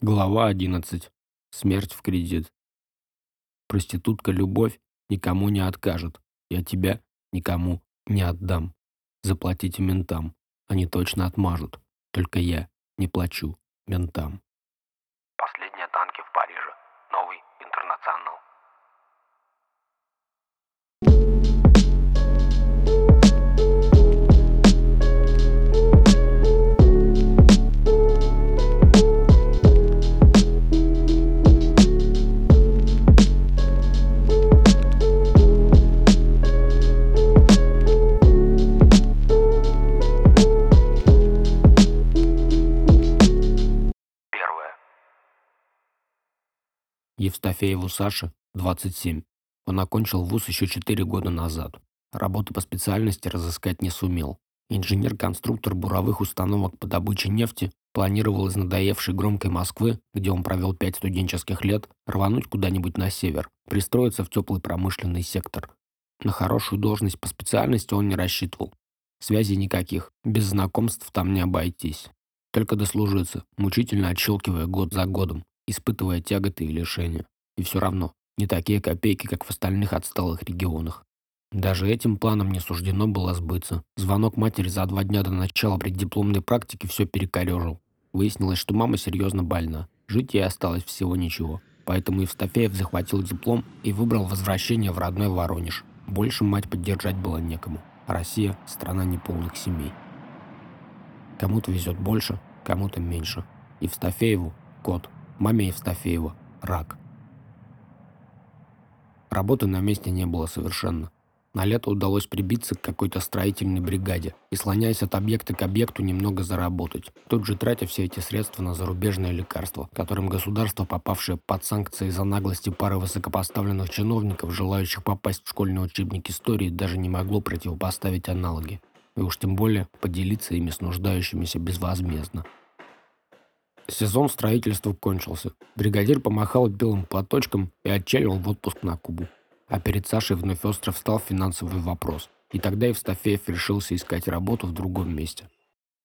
Глава 11. Смерть в кредит. Проститутка Любовь никому не откажет. Я тебя никому не отдам. Заплатите ментам. Они точно отмажут. Только я не плачу ментам. Последние танки в Париже. Новый интернационал. Евстафееву Саше 27. Он окончил вуз еще 4 года назад. Работу по специальности разыскать не сумел. Инженер-конструктор буровых установок по добыче нефти планировал из надоевшей громкой Москвы, где он провел пять студенческих лет, рвануть куда-нибудь на север, пристроиться в теплый промышленный сектор. На хорошую должность по специальности он не рассчитывал. Связей никаких, без знакомств там не обойтись. Только дослужиться, мучительно отщелкивая год за годом, испытывая тяготы и лишения. И все равно, не такие копейки, как в остальных отсталых регионах. Даже этим планом не суждено было сбыться. Звонок матери за два дня до начала преддипломной практики все перекорежил. Выяснилось, что мама серьезно больна. Жить ей осталось всего ничего. Поэтому Евстафеев захватил диплом и выбрал возвращение в родной Воронеж. Больше мать поддержать было некому. Россия – страна неполных семей. Кому-то везет больше, кому-то меньше. Евстафееву – кот, маме Евстафеева – рак. Работы на месте не было совершенно. На лето удалось прибиться к какой-то строительной бригаде и, слоняясь от объекта к объекту, немного заработать, тут же тратя все эти средства на зарубежные лекарства, которым государство, попавшее под санкции за наглости пары высокопоставленных чиновников, желающих попасть в школьный учебник истории, даже не могло противопоставить аналоги. И уж тем более поделиться ими с нуждающимися безвозмездно. Сезон строительства кончился. Бригадир помахал белым платочком и отчалил в отпуск на Кубу. А перед Сашей вновь остро встал финансовый вопрос. И тогда Евстафеев решился искать работу в другом месте.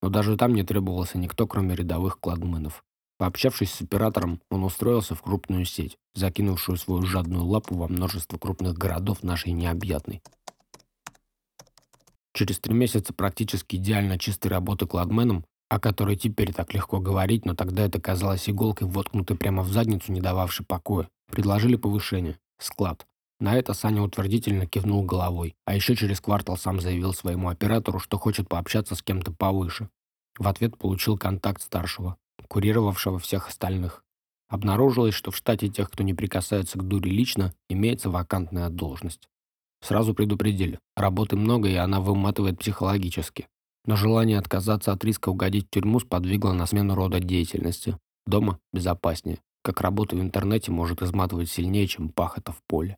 Но даже там не требовался никто, кроме рядовых кладменов. Пообщавшись с оператором, он устроился в крупную сеть, закинувшую свою жадную лапу во множество крупных городов нашей необъятной. Через три месяца практически идеально чистой работы кладменом, о которой теперь так легко говорить, но тогда это казалось иголкой, воткнутой прямо в задницу, не дававшей покоя, предложили повышение. Склад. На это Саня утвердительно кивнул головой, а еще через квартал сам заявил своему оператору, что хочет пообщаться с кем-то повыше. В ответ получил контакт старшего, курировавшего всех остальных. Обнаружилось, что в штате тех, кто не прикасается к дуре лично, имеется вакантная должность. Сразу предупредили, работы много и она выматывает психологически. Но желание отказаться от риска угодить в тюрьму сподвигло на смену рода деятельности. Дома безопаснее, как работа в интернете может изматывать сильнее, чем пахота в поле.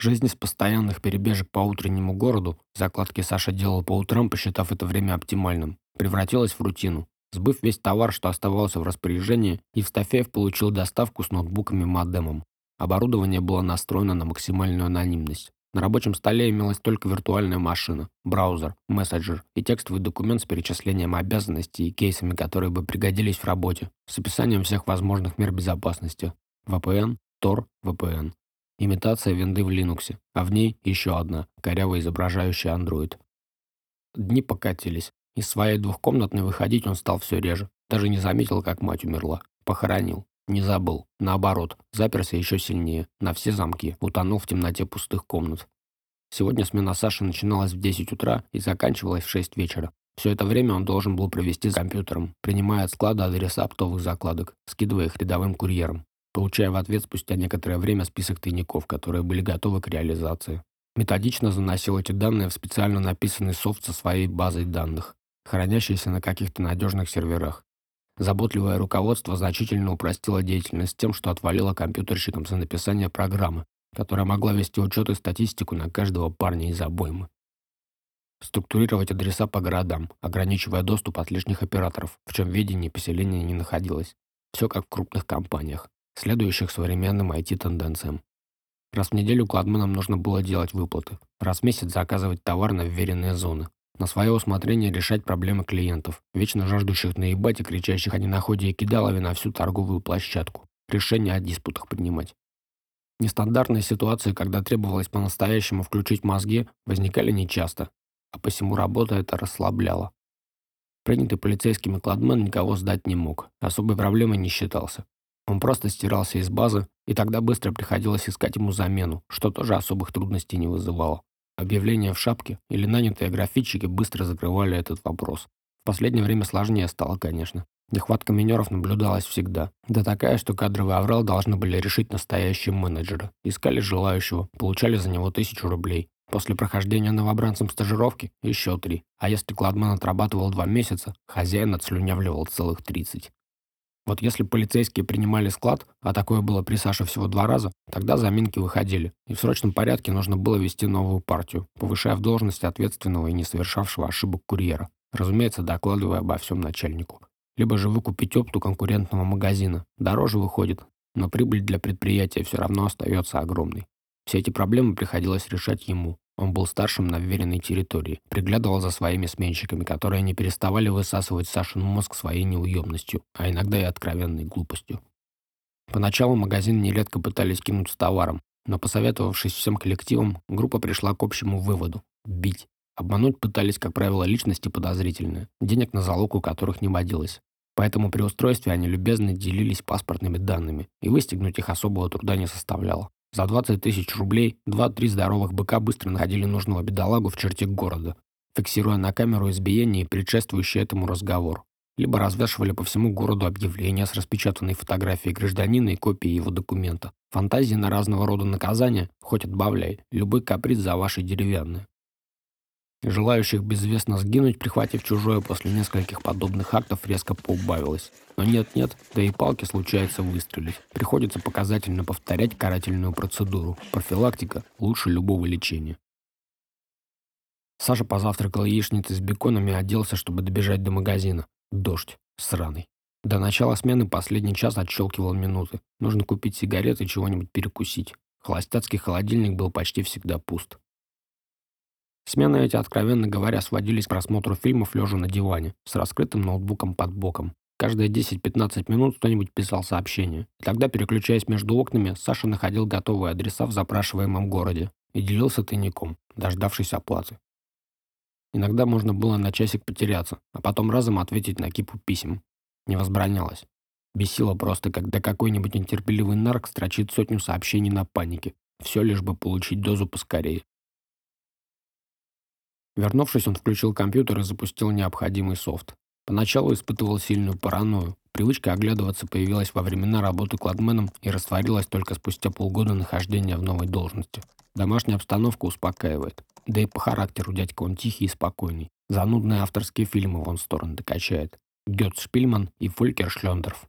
Жизнь из постоянных перебежек по утреннему городу, закладки Саша делал по утрам, посчитав это время оптимальным, превратилась в рутину. Сбыв весь товар, что оставался в распоряжении, Евстафеев получил доставку с ноутбуками-модемом. Оборудование было настроено на максимальную анонимность. На рабочем столе имелась только виртуальная машина, браузер, мессенджер и текстовый документ с перечислением обязанностей и кейсами, которые бы пригодились в работе, с описанием всех возможных мер безопасности. VPN, Tor, VPN. Имитация винды в Linux, а в ней еще одна, коряво изображающая Android. Дни покатились. Из своей двухкомнатной выходить он стал все реже. Даже не заметил, как мать умерла. Похоронил. Не забыл. Наоборот, заперся еще сильнее, на все замки, утонул в темноте пустых комнат. Сегодня смена Саши начиналась в 10 утра и заканчивалась в 6 вечера. Все это время он должен был провести за компьютером, принимая от склада адреса оптовых закладок, скидывая их рядовым курьерам, получая в ответ спустя некоторое время список тайников, которые были готовы к реализации. Методично заносил эти данные в специально написанный софт со своей базой данных, хранящийся на каких-то надежных серверах. Заботливое руководство значительно упростило деятельность тем, что отвалило компьютерщикам за написание программы, которая могла вести учет и статистику на каждого парня из обоймы. Структурировать адреса по городам, ограничивая доступ от лишних операторов, в чем ведение поселения не находилось. Все как в крупных компаниях, следующих современным IT-тенденциям. Раз в неделю кладменам нужно было делать выплаты, раз в месяц заказывать товар на вверенные зоны, На свое усмотрение решать проблемы клиентов, вечно жаждущих наебать и кричащих о ненаходе и кидалове на всю торговую площадку. Решения о диспутах принимать. Нестандартные ситуации, когда требовалось по-настоящему включить мозги, возникали нечасто, а посему работа это расслабляла. Принятый полицейскими кладмен никого сдать не мог, особой проблемой не считался. Он просто стирался из базы, и тогда быстро приходилось искать ему замену, что тоже особых трудностей не вызывало. Объявления в шапке или нанятые графитчики быстро закрывали этот вопрос. В последнее время сложнее стало, конечно. Нехватка минеров наблюдалась всегда. Да такая, что кадровый аврал должны были решить настоящие менеджеры. Искали желающего, получали за него тысячу рублей. После прохождения новобранцем стажировки – еще три. А если кладман отрабатывал два месяца, хозяин отслюнявливал целых тридцать. Вот если полицейские принимали склад, а такое было при Саше всего два раза, тогда заминки выходили, и в срочном порядке нужно было вести новую партию, повышая в должности ответственного и не совершавшего ошибок курьера, разумеется, докладывая обо всем начальнику. Либо же выкупить опту конкурентного магазина. Дороже выходит, но прибыль для предприятия все равно остается огромной. Все эти проблемы приходилось решать ему. Он был старшим на вверенной территории, приглядывал за своими сменщиками, которые не переставали высасывать Сашин мозг своей неуемностью, а иногда и откровенной глупостью. Поначалу магазин нередко пытались кинуть с товаром, но посоветовавшись всем коллективом, группа пришла к общему выводу – бить. Обмануть пытались, как правило, личности подозрительные, денег на залог у которых не водилось. Поэтому при устройстве они любезно делились паспортными данными, и выстегнуть их особого труда не составляло. За 20 тысяч рублей два-три здоровых быка быстро находили нужного бедолагу в черте города, фиксируя на камеру избиение и предшествующий этому разговор. Либо развешивали по всему городу объявления с распечатанной фотографией гражданина и копией его документа. Фантазии на разного рода наказания, хоть отбавляй, любой каприз за ваши деревянные. Желающих безвестно сгинуть, прихватив чужое после нескольких подобных актов, резко поубавилось. Но нет-нет, да и палки случается выстрелить. Приходится показательно повторять карательную процедуру. Профилактика лучше любого лечения. Саша позавтракал яичницей с беконом и оделся, чтобы добежать до магазина. Дождь. Сраный. До начала смены последний час отщелкивал минуты. Нужно купить сигареты и чего-нибудь перекусить. Холостяцкий холодильник был почти всегда пуст. Смены эти, откровенно говоря, сводились к просмотру фильмов лежа на диване, с раскрытым ноутбуком под боком. Каждые 10-15 минут кто-нибудь писал сообщение. И тогда, переключаясь между окнами, Саша находил готовые адреса в запрашиваемом городе и делился тайником, дождавшись оплаты. Иногда можно было на часик потеряться, а потом разом ответить на кипу писем. Не возбранялось. Бесило просто, когда какой-нибудь нетерпеливый нарк строчит сотню сообщений на панике. Все лишь бы получить дозу поскорее. Вернувшись, он включил компьютер и запустил необходимый софт. Поначалу испытывал сильную паранойю. Привычка оглядываться появилась во времена работы кладменом и растворилась только спустя полгода нахождения в новой должности. Домашняя обстановка успокаивает. Да и по характеру дядька он тихий и спокойный. Занудные авторские фильмы вон сторону докачает. Гетц Шпильман и Фолькер Шлендерф.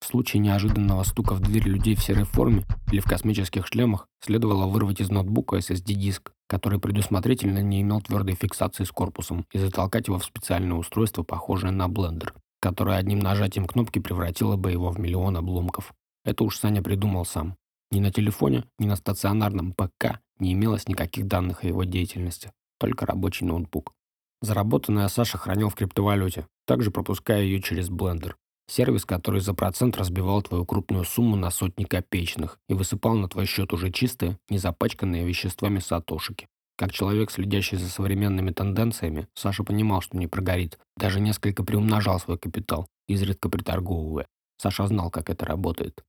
В случае неожиданного стука в дверь людей в серой форме или в космических шлемах следовало вырвать из ноутбука SSD-диск, который предусмотрительно не имел твердой фиксации с корпусом, и затолкать его в специальное устройство, похожее на блендер, которое одним нажатием кнопки превратило бы его в миллион обломков. Это уж Саня придумал сам. Ни на телефоне, ни на стационарном ПК не имелось никаких данных о его деятельности, только рабочий ноутбук. Заработанное Саша хранил в криптовалюте, также пропуская ее через блендер. Сервис, который за процент разбивал твою крупную сумму на сотни копеечных и высыпал на твой счет уже чистые, не запачканные веществами сатошики. Как человек, следящий за современными тенденциями, Саша понимал, что не прогорит. Даже несколько приумножал свой капитал, изредка приторговывая. Саша знал, как это работает.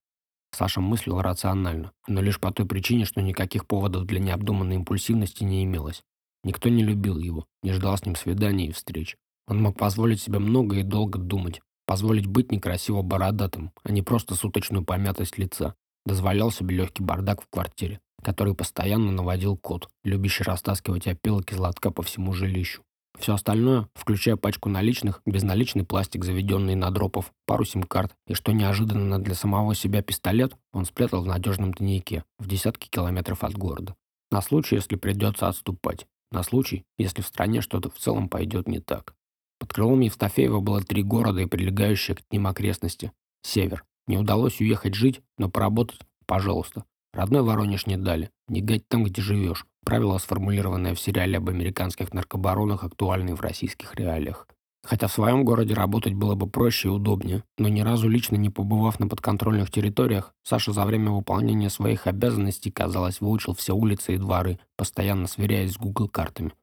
Саша мыслил рационально, но лишь по той причине, что никаких поводов для необдуманной импульсивности не имелось. Никто не любил его, не ждал с ним свиданий и встреч. Он мог позволить себе много и долго думать, Позволить быть некрасиво бородатым, а не просто суточную помятость лица. Дозволял себе легкий бардак в квартире, который постоянно наводил кот, любящий растаскивать опилок из лотка по всему жилищу. Все остальное, включая пачку наличных, безналичный пластик, заведенный на дропов, пару сим-карт и, что неожиданно для самого себя пистолет, он спрятал в надежном тайнике, в десятки километров от города. На случай, если придется отступать. На случай, если в стране что-то в целом пойдет не так. Под крылом Евстафеева было три города и прилегающие к ним окрестности. Север. Не удалось уехать жить, но поработать – пожалуйста. Родной Воронеж не дали. Не гать там, где живешь. Правило, сформулированное в сериале об американских наркобаронах, актуальное в российских реалиях. Хотя в своем городе работать было бы проще и удобнее, но ни разу лично не побывав на подконтрольных территориях, Саша за время выполнения своих обязанностей, казалось, выучил все улицы и дворы, постоянно сверяясь с Google картами.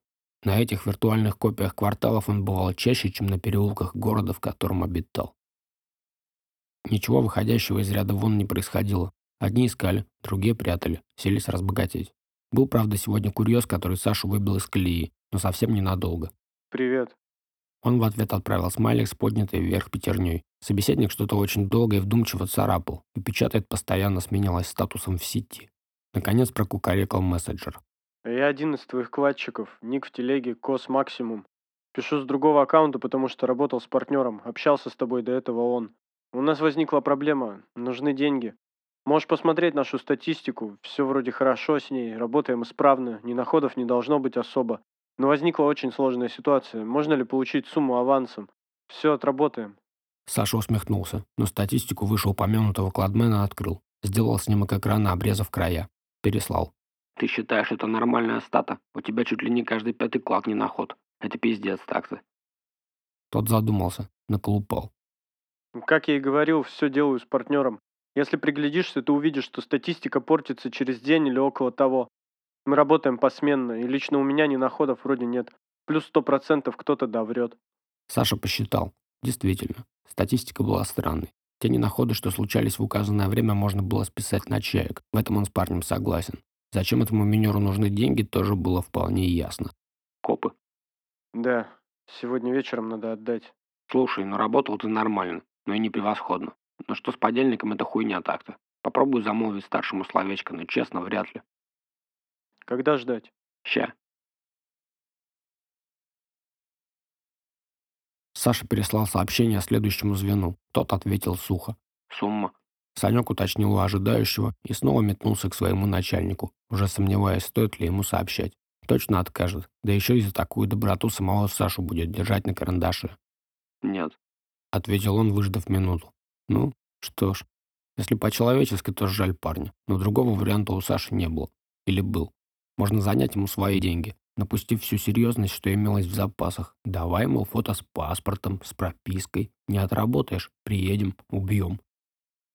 На этих виртуальных копиях кварталов он бывал чаще, чем на переулках города, в котором обитал. Ничего выходящего из ряда вон не происходило. Одни искали, другие прятали, селись разбогатеть. Был, правда, сегодня курьез, который Сашу выбил из колеи, но совсем ненадолго. «Привет», он в ответ отправил смайлик с поднятой вверх пятерней. Собеседник что-то очень долго и вдумчиво царапал, и печатает постоянно сменялось статусом в сети. Наконец прокукарекал мессенджер. «Я один из твоих вкладчиков. Ник в телеге, Кос Максимум. Пишу с другого аккаунта, потому что работал с партнером. Общался с тобой до этого он. У нас возникла проблема. Нужны деньги. Можешь посмотреть нашу статистику. Все вроде хорошо с ней. Работаем исправно. Ни находов не должно быть особо. Но возникла очень сложная ситуация. Можно ли получить сумму авансом? Все отработаем. Саша усмехнулся, но статистику вышеупомянутого кладмена открыл. Сделал снимок экрана, обрезав края. Переслал. Ты считаешь это нормальная стата? У тебя чуть ли не каждый пятый клад не наход. Это пиздец так-то. Тот задумался, наколупал. Как я и говорил, все делаю с партнером. Если приглядишься, ты увидишь, что статистика портится через день или около того. Мы работаем посменно, и лично у меня ни находов вроде нет. Плюс сто процентов кто-то доврет. Саша посчитал. Действительно, статистика была странной. Те ненаходы, что случались в указанное время, можно было списать на чаек. В этом он с парнем согласен. Зачем этому минеру нужны деньги, тоже было вполне ясно. Копы? Да, сегодня вечером надо отдать. Слушай, ну работал ты нормально, но и не превосходно. Но что с подельником, это хуйня так-то. Попробуй замолвить старшему словечко, но честно, вряд ли. Когда ждать? Ща. Саша переслал сообщение следующему звену. Тот ответил сухо. Сумма. Санек уточнил у ожидающего и снова метнулся к своему начальнику, уже сомневаясь, стоит ли ему сообщать. Точно откажет, да еще и за такую доброту самого Сашу будет держать на карандаше. «Нет», — ответил он, выждав минуту. «Ну, что ж, если по-человечески, то жаль парня, но другого варианта у Саши не было. Или был. Можно занять ему свои деньги, напустив всю серьезность, что имелось в запасах. Давай, мол, фото с паспортом, с пропиской. Не отработаешь, приедем, убьем.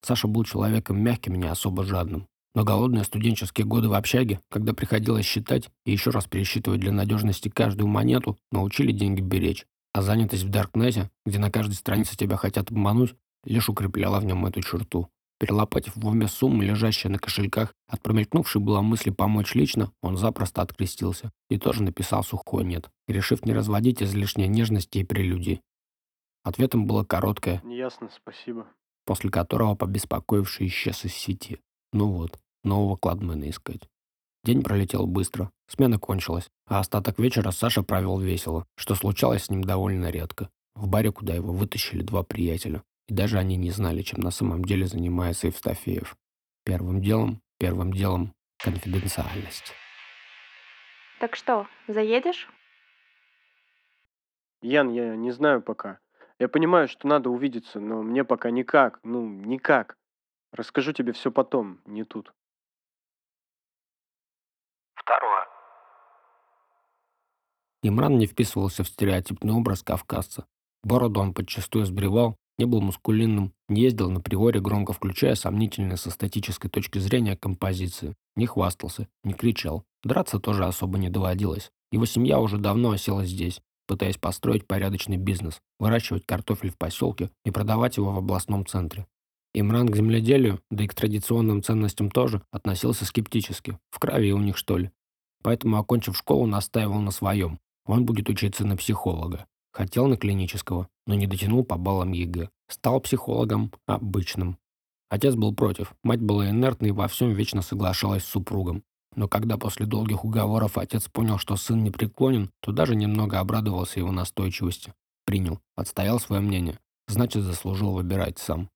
Саша был человеком мягким и не особо жадным. Но голодные студенческие годы в общаге, когда приходилось считать и еще раз пересчитывать для надежности каждую монету, научили деньги беречь. А занятость в Даркнете, где на каждой странице тебя хотят обмануть, лишь укрепляла в нем эту черту. Перелопатив в уме суммы, лежащие на кошельках, от промелькнувшей была мысли помочь лично, он запросто открестился и тоже написал сухой «нет», решив не разводить излишней нежности и прелюдии. Ответом было короткое «Ясно, спасибо», после которого побеспокоивший исчез из сети. Ну вот, нового кладмена искать. День пролетел быстро, смена кончилась, а остаток вечера Саша провел весело, что случалось с ним довольно редко. В баре, куда его вытащили два приятеля. И даже они не знали, чем на самом деле занимается Евстафеев. Первым делом, первым делом конфиденциальность. Так что, заедешь? Ян, я не знаю пока. Я понимаю, что надо увидеться, но мне пока никак, ну, никак. Расскажу тебе все потом, не тут. Второе. Имран не вписывался в стереотипный образ кавказца. Бороду он подчастую сбривал, не был мускулинным, не ездил на приоре, громко включая сомнительные со статической точки зрения композиции, не хвастался, не кричал. Драться тоже особо не доводилось. Его семья уже давно осела здесь, пытаясь построить порядочный бизнес, выращивать картофель в поселке и продавать его в областном центре. Имран к земледелию, да и к традиционным ценностям тоже, относился скептически. В крови у них, что ли. Поэтому, окончив школу, настаивал на своем. Он будет учиться на психолога. Хотел на клинического, но не дотянул по баллам ЕГЭ. Стал психологом обычным. Отец был против, мать была инертной и во всем вечно соглашалась с супругом. Но когда после долгих уговоров отец понял, что сын не преклонен, то даже немного обрадовался его настойчивости. Принял, отстоял свое мнение. Значит, заслужил выбирать сам.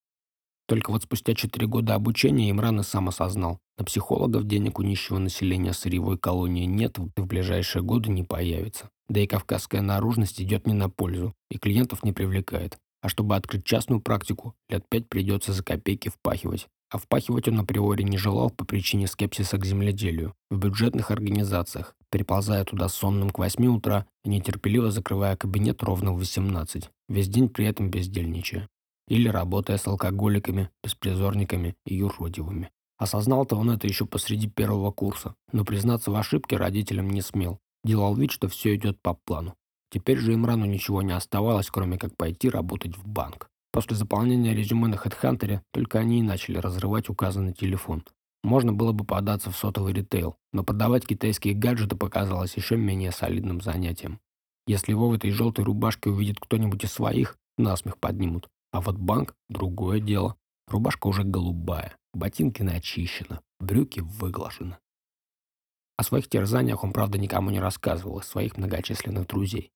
Только вот спустя четыре года обучения Имран и сам осознал, на психологов денег у нищего населения сырьевой колонии нет и в ближайшие годы не появится. Да и кавказская наружность идет не на пользу, и клиентов не привлекает. А чтобы открыть частную практику, лет пять придется за копейки впахивать. А впахивать он априори не желал по причине скепсиса к земледелию. В бюджетных организациях, переползая туда сонным к 8 утра и нетерпеливо закрывая кабинет ровно в 18, весь день при этом бездельничая. Или работая с алкоголиками, беспризорниками и юродивыми. Осознал-то он это еще посреди первого курса, но признаться в ошибке родителям не смел. Делал вид, что все идет по плану. Теперь же Имрану ничего не оставалось, кроме как пойти работать в банк. После заполнения резюме на HeadHunter только они и начали разрывать указанный телефон. Можно было бы податься в сотовый ритейл, но продавать китайские гаджеты показалось еще менее солидным занятием. Если его в этой желтой рубашке увидит кто-нибудь из своих, насмех поднимут. А вот банк – другое дело. Рубашка уже голубая, ботинки начищены, брюки выглажены. О своих терзаниях он, правда, никому не рассказывал из своих многочисленных друзей.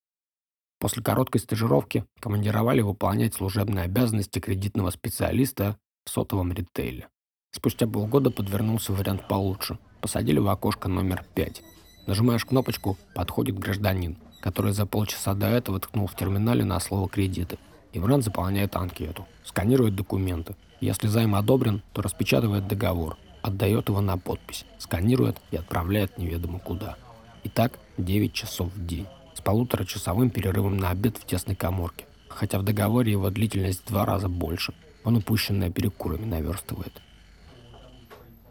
После короткой стажировки командировали выполнять служебные обязанности кредитного специалиста в сотовом ритейле. Спустя полгода подвернулся вариант получше. Посадили в окошко номер 5. Нажимаешь кнопочку, подходит гражданин, который за полчаса до этого ткнул в терминале на слово «кредиты». Имран заполняет анкету, сканирует документы. Если займ одобрен, то распечатывает договор, отдает его на подпись, сканирует и отправляет неведомо куда. И так 9 часов в день с полуторачасовым перерывом на обед в тесной коморке, хотя в договоре его длительность в два раза больше. Он упущенное перекурами наверстывает.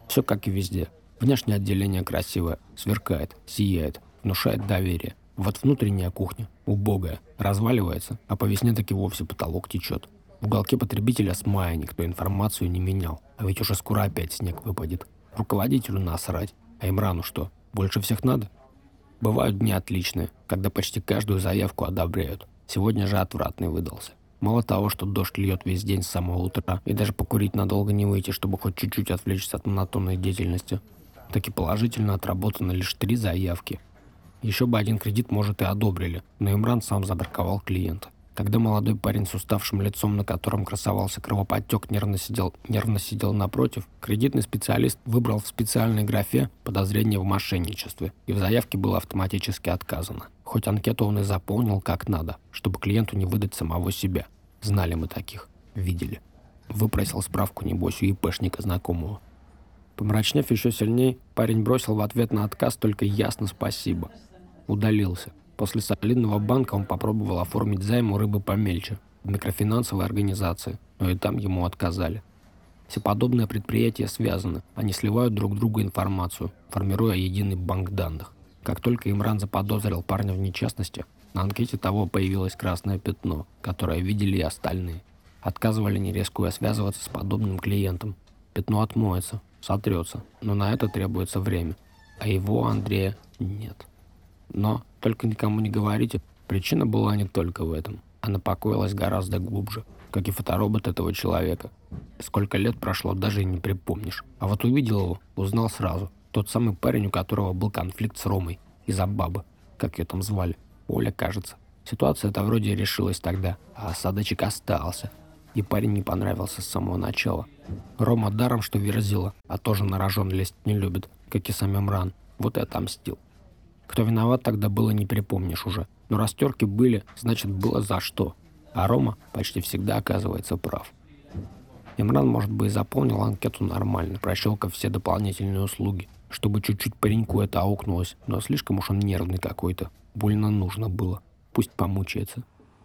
Все как и везде. Внешнее отделение красивое, сверкает, сияет, внушает доверие. Вот внутренняя кухня, убогая, разваливается, а по весне таки вовсе потолок течет. В уголке потребителя с мая никто информацию не менял, а ведь уже скоро опять снег выпадет. Руководителю насрать, а Имрану что, больше всех надо? Бывают дни отличные, когда почти каждую заявку одобряют. Сегодня же отвратный выдался. Мало того, что дождь льет весь день с самого утра, и даже покурить надолго не выйти, чтобы хоть чуть-чуть отвлечься от монотонной деятельности, так и положительно отработано лишь три заявки. Еще бы один кредит, может, и одобрили, но Имран сам забраковал клиента. Когда молодой парень с уставшим лицом, на котором красовался кровоподтек, нервно сидел, нервно сидел напротив, кредитный специалист выбрал в специальной графе подозрение в мошенничестве, и в заявке было автоматически отказано. Хоть анкету он и заполнил как надо, чтобы клиенту не выдать самого себя. Знали мы таких. Видели. Выпросил справку, небось, у ИПшника знакомого. Помрачнев еще сильней, парень бросил в ответ на отказ только ясно спасибо. Удалился. После солидного банка он попробовал оформить займ у рыбы помельче, в микрофинансовой организации, но и там ему отказали. Все подобные предприятия связаны, они сливают друг другу информацию, формируя единый банк данных. Как только Имран заподозрил парня в нечестности, на анкете того появилось красное пятно, которое видели и остальные. Отказывали не рискуя связываться с подобным клиентом. Пятно отмоется, сотрется, но на это требуется время. А его, Андрея, нет. Но, только никому не говорите, причина была не только в этом. Она покоилась гораздо глубже, как и фоторобот этого человека. Сколько лет прошло, даже не припомнишь. А вот увидел его, узнал сразу. Тот самый парень, у которого был конфликт с Ромой. Из-за бабы. Как ее там звали? Оля, кажется. Ситуация-то вроде решилась тогда, а осадочек остался. И парень не понравился с самого начала. Рома даром, что верзила, а тоже на рожон лезть не любит, как и сам Имран. Вот и отомстил. Кто виноват тогда было не припомнишь уже. Но растерки были, значит было за что. А Рома почти всегда оказывается прав. Имран, может быть, заполнил анкету нормально, прощелкав все дополнительные услуги, чтобы чуть-чуть пареньку это аукнулось, но слишком уж он нервный какой-то. Больно нужно было. Пусть помучается.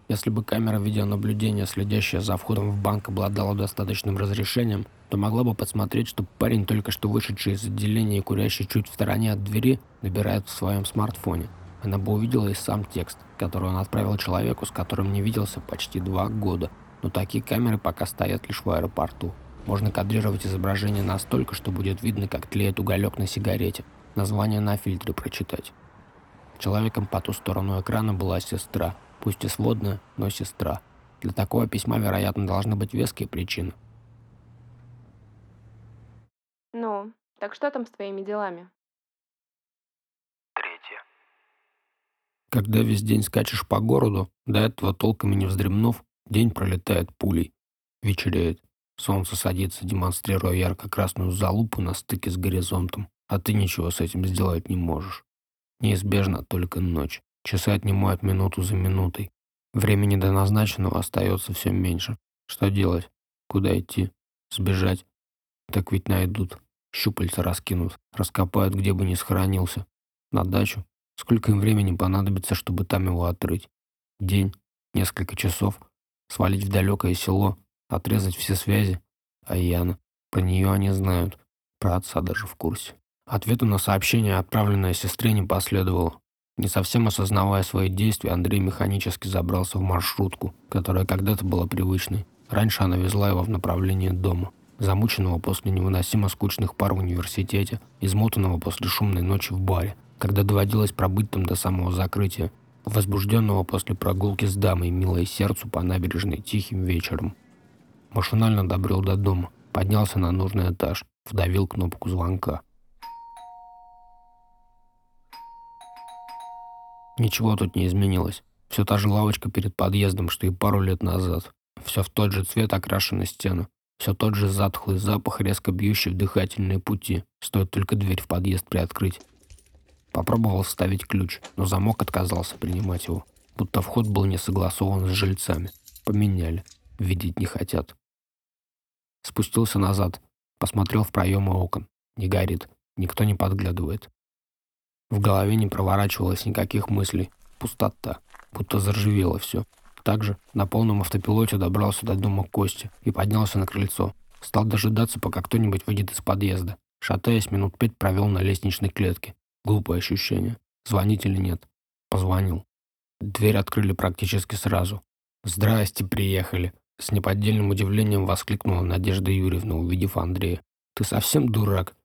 Если бы камера видеонаблюдения, следящая за входом в банк, обладала достаточным разрешением, то могла бы подсмотреть, что парень, только что вышедший из отделения и курящий чуть в стороне от двери, набирает в своем смартфоне. Она бы увидела и сам текст, который он отправил человеку, с которым не виделся почти два года. Но такие камеры пока стоят лишь в аэропорту. Можно кадрировать изображение настолько, что будет видно, как тлеет уголек на сигарете. Название на фильтре прочитать. Человеком по ту сторону экрана была сестра, Пусть и сводная, но сестра. Для такого письма, вероятно, должны быть веские причины. Ну, так что там с твоими делами? Третье. Когда весь день скачешь по городу, до этого толком и не вздремнув, день пролетает пулей. Вечереет. Солнце садится, демонстрируя ярко-красную залупу на стыке с горизонтом, а ты ничего с этим сделать не можешь. Неизбежно только ночь. Часы отнимают минуту за минутой. Времени до назначенного остается все меньше. Что делать? Куда идти? Сбежать? Так ведь найдут. Щупальца раскинут. Раскопают, где бы ни схоронился. На дачу. Сколько им времени понадобится, чтобы там его отрыть? День? Несколько часов? Свалить в далекое село? Отрезать все связи? А Яна? Про нее они знают. Про отца даже в курсе. Ответа на сообщение, отправленное сестре, не последовало. Не совсем осознавая свои действия, Андрей механически забрался в маршрутку, которая когда-то была привычной. Раньше она везла его в направлении дома. Замученного после невыносимо скучных пар в университете, измотанного после шумной ночи в баре, когда доводилось пробыть там до самого закрытия, возбужденного после прогулки с дамой, милой сердцу по набережной тихим вечером. Машинально добрел до дома, поднялся на нужный этаж, вдавил кнопку звонка. Ничего тут не изменилось. Все та же лавочка перед подъездом, что и пару лет назад. Все в тот же цвет окрашены стены. Все тот же затхлый запах, резко бьющий в дыхательные пути. Стоит только дверь в подъезд приоткрыть. Попробовал вставить ключ, но замок отказался принимать его. Будто вход был не согласован с жильцами. Поменяли. Видеть не хотят. Спустился назад. Посмотрел в проемы окон. Не горит. Никто не подглядывает. В голове не проворачивалось никаких мыслей. Пустота. Будто заржавело все. Также на полном автопилоте добрался до дома Кости и поднялся на крыльцо. Стал дожидаться, пока кто-нибудь выйдет из подъезда. Шатаясь, минут пять провел на лестничной клетке. Глупое ощущение. Звонить или нет? Позвонил. Дверь открыли практически сразу. «Здрасте, приехали!» С неподдельным удивлением воскликнула Надежда Юрьевна, увидев Андрея. «Ты совсем дурак?»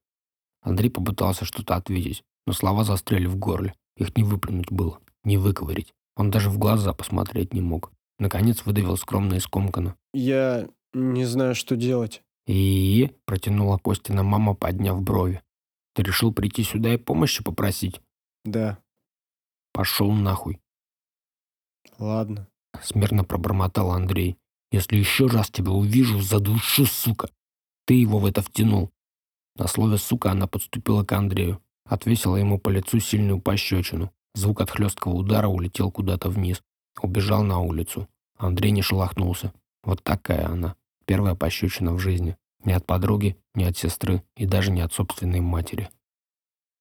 Андрей попытался что-то ответить, но слова застряли в горле. Их не выплюнуть было, не выговорить. Он даже в глаза посмотреть не мог. Наконец выдавил скромно и скомканно. Я не знаю, что делать. «И?» — протянула Костина мама, подняв брови. «Ты решил прийти сюда и помощи попросить?» Да. «Пошел нахуй!» Ладно. Смирно пробормотал Андрей. «Если еще раз тебя увижу, задушу, сука!» Ты его в это втянул. На слове «сука» она подступила к Андрею. Отвесила ему по лицу сильную пощечину. Звук от хлесткого удара улетел куда-то вниз. Убежал на улицу. Андрей не шелохнулся. Вот такая она. Первая пощечина в жизни. Ни от подруги, ни от сестры и даже не от собственной матери.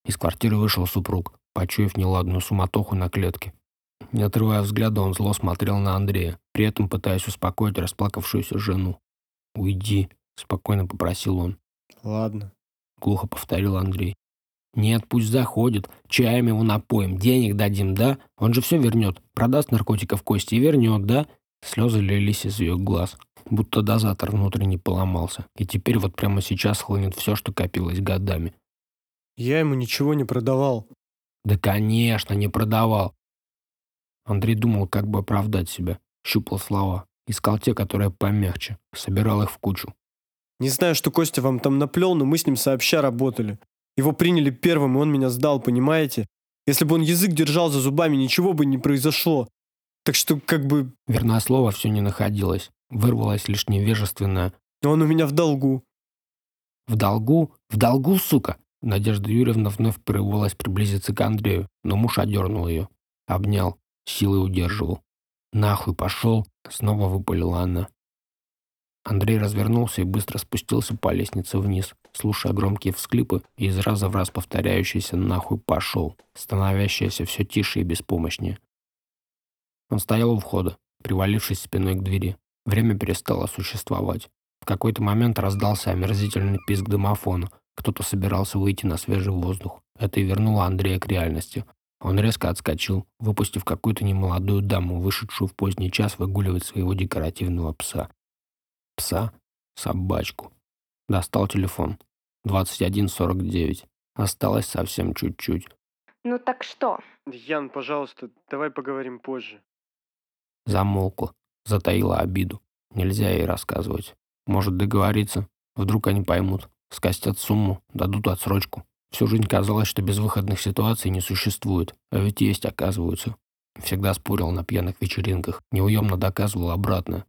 Из квартиры вышел супруг, почуяв неладную суматоху на клетке. Не отрывая взгляда, он зло смотрел на Андрея, при этом пытаясь успокоить расплакавшуюся жену. «Уйди», — спокойно попросил он. Ладно. Глухо повторил Андрей. «Нет, пусть заходит. Чаем его напоим. Денег дадим, да? Он же все вернет. Продаст наркотиков Кости и вернет, да?» Слезы лились из ее глаз, будто дозатор внутренне поломался. И теперь вот прямо сейчас хлынет все, что копилось годами. Я ему ничего не продавал. «Да, конечно, не продавал!» Андрей думал, как бы оправдать себя. Щупал слова. Искал те, которые помягче. Собирал их в кучу. Не знаю, что Костя вам там наплел, но мы с ним сообща работали. Его приняли первым, и он меня сдал, понимаете? Если бы он язык держал за зубами, ничего бы не произошло. Так что, как бы... Верное слово все не находилось. Вырвалось лишь невежественное. Он у меня в долгу. В долгу? В долгу, сука? Надежда Юрьевна вновь порывалась приблизиться к Андрею, но муж одернул ее. Обнял, силой удерживал. «Нахуй пошел!» — снова выпалила она. Андрей развернулся и быстро спустился по лестнице вниз, слушая громкие всклипы и из раза в раз повторяющийся «нахуй пошел», становящийся все тише и беспомощнее. Он стоял у входа, привалившись спиной к двери. Время перестало существовать. В какой-то момент раздался омерзительный писк домофона. Кто-то собирался выйти на свежий воздух. Это и вернуло Андрея к реальности. Он резко отскочил, выпустив какую-то немолодую даму, вышедшую в поздний час выгуливать своего декоративного пса. Пса? Собачку. Достал телефон. 21.49. Осталось совсем чуть-чуть. Ну так что? Ян, пожалуйста, давай поговорим позже. Замолкла. Затаила обиду. Нельзя ей рассказывать. Может договориться. Вдруг они поймут. Скостят сумму, дадут отсрочку. Всю жизнь казалось, что безвыходных ситуаций не существует. А ведь есть, оказываются. Всегда спорил на пьяных вечеринках. Неуемно доказывал обратно.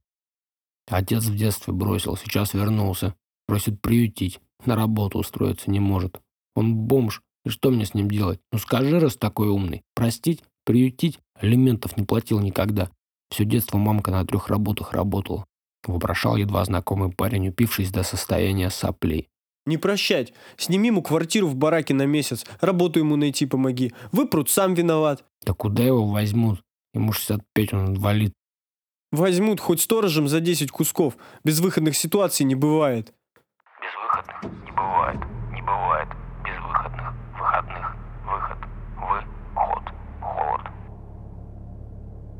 Отец в детстве бросил, сейчас вернулся. Просит приютить. На работу устроиться не может. Он бомж. И что мне с ним делать? Ну скажи, раз такой умный. Простить? Приютить? Алиментов не платил никогда. Все детство мамка на трех работах работала. Вопрошал едва знакомый парень, упившись до состояния соплей. Не прощать. Сними ему квартиру в бараке на месяц. Работу ему найти помоги. Выпрут, сам виноват. Да куда его возьмут? Ему 65, он инвалид. Возьмут хоть сторожем за 10 кусков. Безвыходных ситуаций не бывает. Не бывает. Не бывает безвыходных. Выходных. Выход. Вы. Ход. Холод.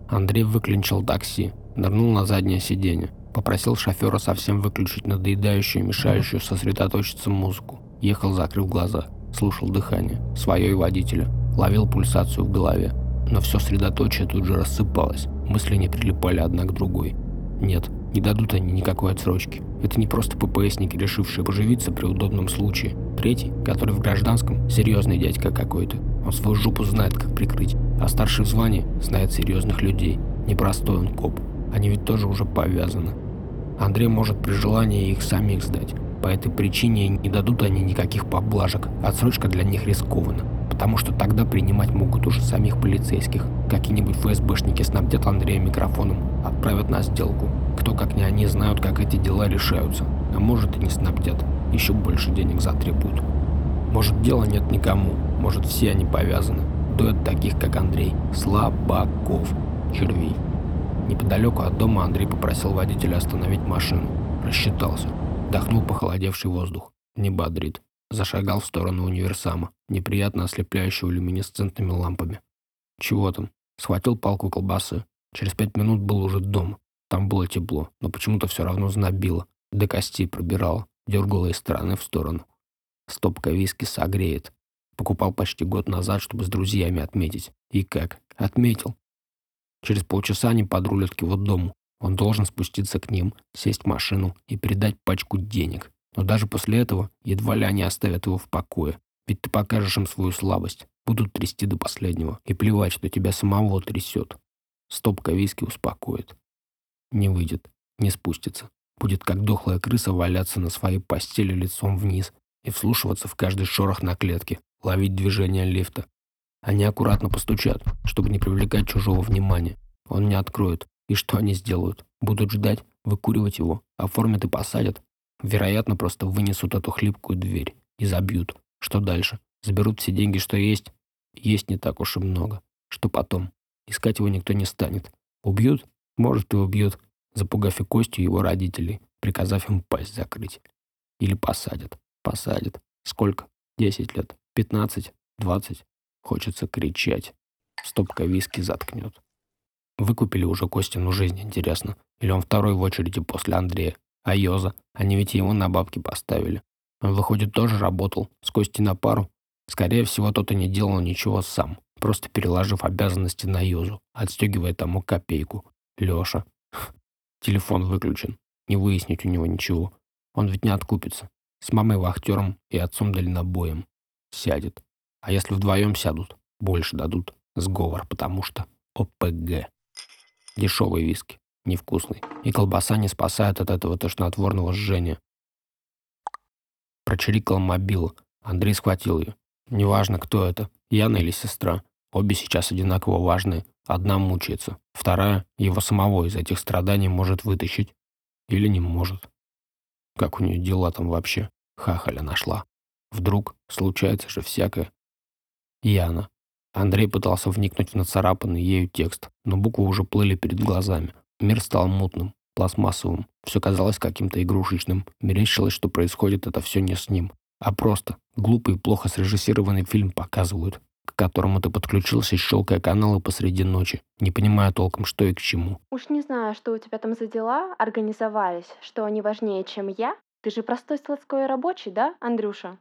Андрей выклинчил такси, нырнул на заднее сиденье. Попросил шофера совсем выключить надоедающую, мешающую сосредоточиться музыку. Ехал, закрыв глаза. Слушал дыхание. Свое и водителя. Ловил пульсацию в голове. Но все средоточие тут же рассыпалось. Мысли не прилипали одна к другой. Нет, не дадут они никакой отсрочки. Это не просто ППСники, решившие поживиться при удобном случае. Третий, который в гражданском, серьезный дядька какой-то. Он свою жопу знает, как прикрыть. А старший в звании знает серьезных людей. Непростой он коп. Они ведь тоже уже повязаны. Андрей может при желании их самих сдать. По этой причине не дадут они никаких поблажек. Отсрочка для них рискована. Потому что тогда принимать могут уже самих полицейских. Какие-нибудь ФСБшники снабдят Андрея микрофоном, отправят на сделку. Кто как не они знают, как эти дела решаются. А может и не снабдят. Еще больше денег затребуют. Может дела нет никому. Может все они повязаны. Дует таких, как Андрей. Слабаков. Червей. Неподалеку от дома Андрей попросил водителя остановить машину. Рассчитался. Вдохнул похолодевший воздух. Не бодрит. Зашагал в сторону универсама, неприятно ослепляющего люминесцентными лампами. Чего там? Схватил палку колбасы. Через пять минут был уже дома. Там было тепло, но почему-то все равно знобило. До костей пробирало. Дергало из стороны в сторону. Стопка виски согреет. Покупал почти год назад, чтобы с друзьями отметить. И как? Отметил. Через полчаса они подрулят к его дому. Он должен спуститься к ним, сесть в машину и передать пачку денег. Но даже после этого едва ли они оставят его в покое. Ведь ты покажешь им свою слабость. Будут трясти до последнего. И плевать, что тебя самого трясет. Стопка виски успокоит. Не выйдет, не спустится. Будет как дохлая крыса валяться на своей постели лицом вниз и вслушиваться в каждый шорох на клетке, ловить движение лифта, они аккуратно постучат, чтобы не привлекать чужого внимания. Он не откроет. И что они сделают? Будут ждать, выкуривать его, оформят и посадят. Вероятно, просто вынесут эту хлипкую дверь и забьют. Что дальше? Заберут все деньги, что есть? Есть не так уж и много. Что потом? Искать его никто не станет. Убьют? Может, и убьют, запугав и Костю его родителей, приказав им пасть закрыть. Или посадят. Посадят. Сколько? Десять лет? Пятнадцать? Двадцать? Хочется кричать. Стопка виски заткнет. Выкупили уже Костину жизнь, интересно. Или он второй в очереди после Андрея. А Йоза? Они ведь его на бабки поставили. Он, выходит, тоже работал. С Костей на пару. Скорее всего, тот и не делал ничего сам. Просто переложив обязанности на Йозу, отстегивая тому копейку. Леша. Телефон выключен. Не выяснить у него ничего. Он ведь не откупится. С мамой вахтером и отцом дальнобоем. Сядет. А если вдвоем сядут, больше дадут. Сговор, потому что ОПГ. Дешевый виски, невкусный. И колбаса не спасает от этого тошнотворного жжения. Прочирикал мобил. Андрей схватил ее. Неважно, кто это, Яна или сестра. Обе сейчас одинаково важные. Одна мучается, вторая его самого из этих страданий может вытащить. Или не может. Как у нее дела там вообще? Хахаля нашла. Вдруг случается же всякое. Яна. Андрей пытался вникнуть в нацарапанный ею текст, но буквы уже плыли перед глазами. Мир стал мутным, пластмассовым. Все казалось каким-то игрушечным. Мерещилось, что происходит это все не с ним, а просто глупый и плохо срежиссированный фильм показывают, которому ты подключился, щелкая каналы посреди ночи, не понимая толком, что и к чему. Уж не знаю, что у тебя там за дела организовались, что они важнее, чем я. Ты же простой складской рабочий, да, Андрюша?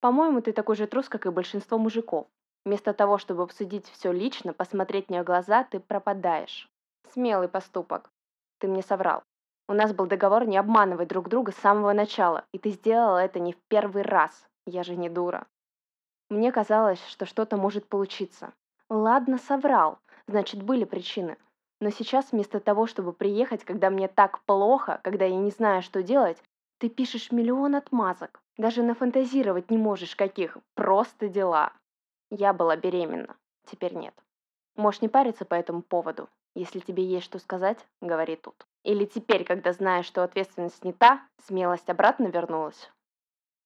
По-моему, ты такой же трус, как и большинство мужиков. Вместо того, чтобы обсудить все лично, посмотреть мне в глаза, ты пропадаешь. Смелый поступок. Ты мне соврал. У нас был договор не обманывать друг друга с самого начала, и ты сделала это не в первый раз. Я же не дура. Мне казалось, что что-то может получиться. Ладно, соврал. Значит, были причины. Но сейчас вместо того, чтобы приехать, когда мне так плохо, когда я не знаю, что делать, ты пишешь миллион отмазок. Даже нафантазировать не можешь каких. Просто дела. Я была беременна. Теперь нет. Можешь не париться по этому поводу. Если тебе есть что сказать, говори тут. Или теперь, когда знаешь, что ответственность не та, смелость обратно вернулась?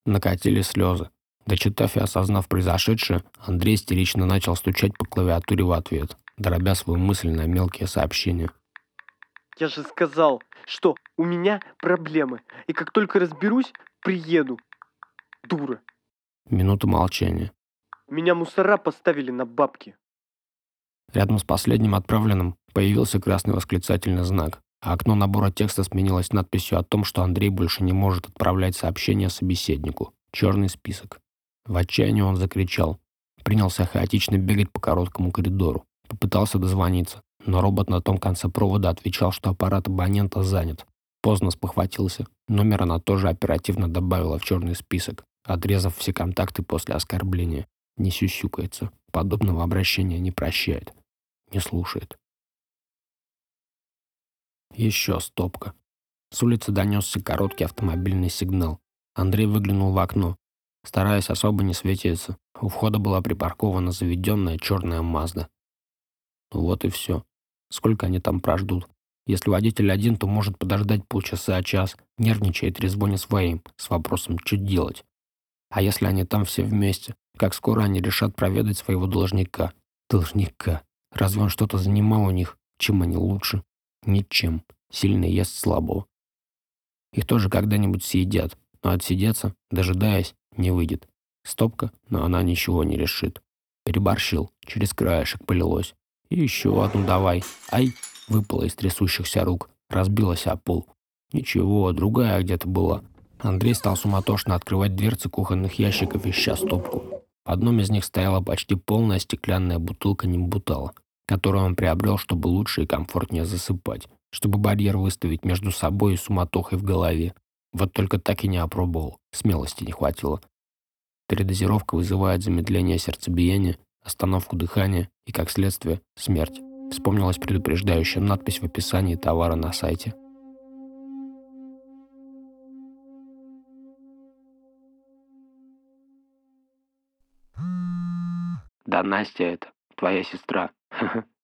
Накатили слезы. Дочитав и осознав произошедшее, Андрей истерично начал стучать по клавиатуре в ответ, дробя свою мысль на мелкие сообщения. Я же сказал, что у меня проблемы. И как только разберусь, приеду. Дура. Минута молчания. Меня мусора поставили на бабки. Рядом с последним отправленным появился красный восклицательный знак, а окно набора текста сменилось надписью о том, что Андрей больше не может отправлять сообщения собеседнику. Черный список. В отчаянии он закричал. Принялся хаотично бегать по короткому коридору. Попытался дозвониться, но робот на том конце провода отвечал, что аппарат абонента занят. Поздно спохватился. Номер она тоже оперативно добавила в черный список, отрезав все контакты после оскорбления. Не сюсюкается. Подобного обращения не прощает. Не слушает. Еще стопка. С улицы донесся короткий автомобильный сигнал. Андрей выглянул в окно. Стараясь особо не светиться, у входа была припаркована заведенная черная Мазда. Ну вот и все. Сколько они там прождут? Если водитель один, то может подождать полчаса-час, нервничает, резвоня своим, с вопросом, что делать. А если они там все вместе, как скоро они решат проведать своего должника? Должника. Разве он что-то занимал у них? Чем они лучше? Ничем. Сильный ест слабого. Их тоже когда-нибудь съедят, но отсидеться, дожидаясь, не выйдет. Стопка, но она ничего не решит. Переборщил, через краешек полилось. И еще одну давай. Ай, выпала из трясущихся рук, разбилась о пол. Ничего, другая где-то была. Андрей стал суматошно открывать дверцы кухонных ящиков, ища стопку. В одном из них стояла почти полная стеклянная бутылка Нимбутала, которую он приобрел, чтобы лучше и комфортнее засыпать, чтобы барьер выставить между собой и суматохой в голове. Вот только так и не опробовал, смелости не хватило. Передозировка вызывает замедление сердцебиения, остановку дыхания и, как следствие, смерть. Вспомнилась предупреждающая надпись в описании товара на сайте. Да Настя это, твоя сестра.